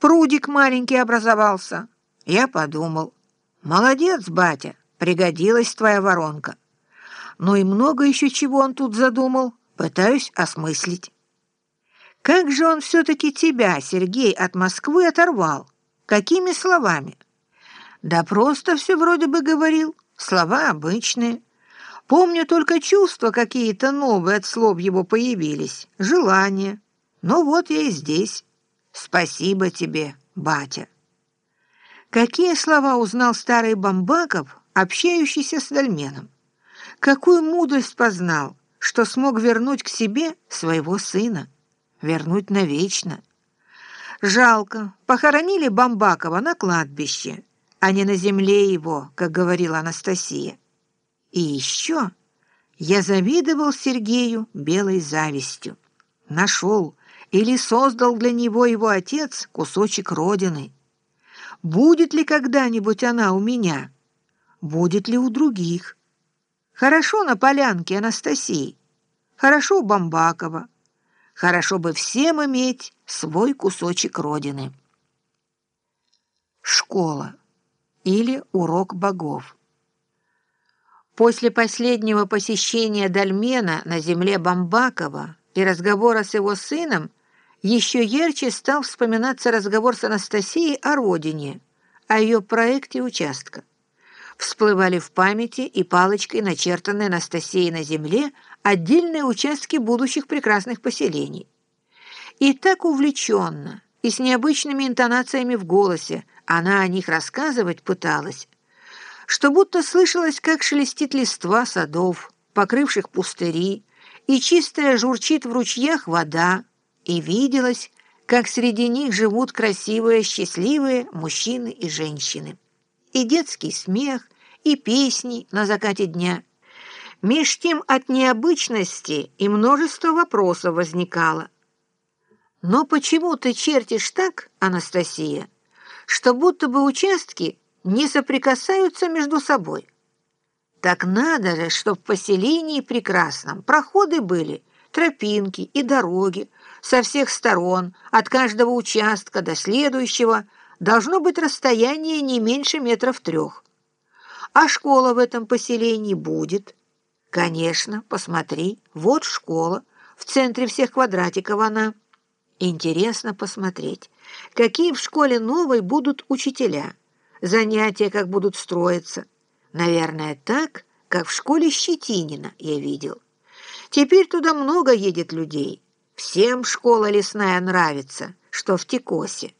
Прудик маленький образовался. Я подумал, молодец, батя, пригодилась твоя воронка. Ну и много еще чего он тут задумал, пытаюсь осмыслить. Как же он все-таки тебя, Сергей, от Москвы оторвал? Какими словами? Да просто все вроде бы говорил, слова обычные. Помню только чувства какие-то новые от слов его появились, желания. Ну вот я и здесь. Спасибо тебе, батя. Какие слова узнал старый Бамбаков, общающийся с Дальменом? Какую мудрость познал, что смог вернуть к себе своего сына? Вернуть навечно. Жалко, похоронили Бамбакова на кладбище, а не на земле его, как говорила Анастасия. И еще я завидовал Сергею белой завистью. Нашел или создал для него его отец кусочек родины. Будет ли когда-нибудь она у меня? Будет ли у других? Хорошо на полянке Анастасии, хорошо у Бамбакова. Хорошо бы всем иметь свой кусочек родины. Школа или урок богов. После последнего посещения Дальмена на земле Бамбакова и разговора с его сыном еще ярче стал вспоминаться разговор с Анастасией о родине, о ее проекте участка. Всплывали в памяти и палочкой начертанные Анастасией на земле отдельные участки будущих прекрасных поселений. И так увлеченно, и с необычными интонациями в голосе она о них рассказывать пыталась, что будто слышалось, как шелестит листва садов, покрывших пустыри, и чистая журчит в ручьях вода, и виделось, как среди них живут красивые, счастливые мужчины и женщины. И детский смех, и песни на закате дня. Меж тем от необычности и множество вопросов возникало. «Но почему ты чертишь так, Анастасия, что будто бы участки не соприкасаются между собой. Так надо же, чтоб в поселении прекрасном проходы были, тропинки и дороги со всех сторон, от каждого участка до следующего, должно быть расстояние не меньше метров трех. А школа в этом поселении будет. Конечно, посмотри, вот школа, в центре всех квадратиков она. Интересно посмотреть, какие в школе новой будут учителя – занятия как будут строиться. Наверное, так, как в школе Щетинина я видел. Теперь туда много едет людей. Всем школа лесная нравится, что в Текосе.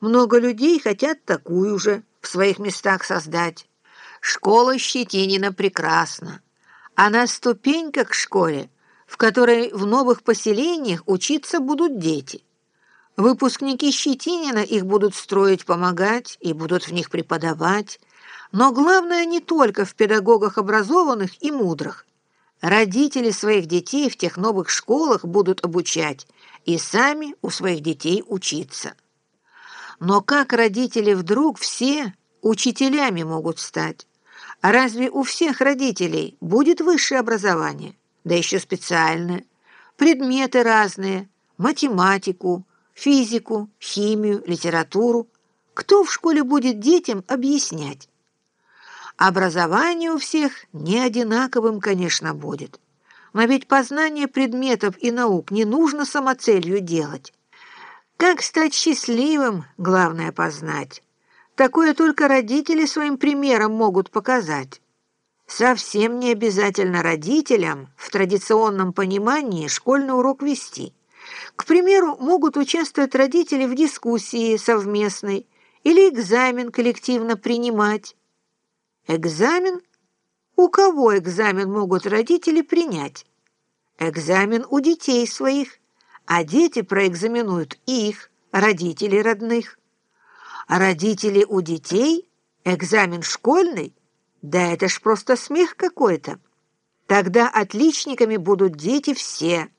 Много людей хотят такую же в своих местах создать. Школа Щетинина прекрасна. А на ступеньках к школе, в которой в новых поселениях учиться будут дети – Выпускники Щетинина их будут строить, помогать и будут в них преподавать. Но главное не только в педагогах образованных и мудрых. Родители своих детей в тех новых школах будут обучать и сами у своих детей учиться. Но как родители вдруг все учителями могут стать? А разве у всех родителей будет высшее образование? Да еще специальное. Предметы разные, математику, физику, химию, литературу. Кто в школе будет детям объяснять? Образование у всех не одинаковым, конечно, будет. Но ведь познание предметов и наук не нужно самоцелью делать. Как стать счастливым, главное познать. Такое только родители своим примером могут показать. Совсем не обязательно родителям в традиционном понимании школьный урок вести – к примеру, могут участвовать родители в дискуссии совместной или экзамен коллективно принимать. Экзамен? У кого экзамен могут родители принять? Экзамен у детей своих, а дети проэкзаменуют их, родителей родных. А родители у детей? Экзамен школьный? Да это ж просто смех какой-то. Тогда отличниками будут дети все –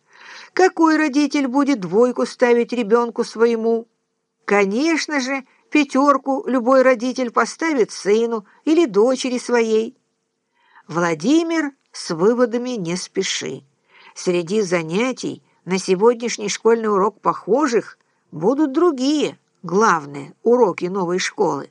какой родитель будет двойку ставить ребенку своему? Конечно же, пятерку любой родитель поставит сыну или дочери своей. Владимир, с выводами не спеши. Среди занятий на сегодняшний школьный урок похожих будут другие, главные уроки новой школы.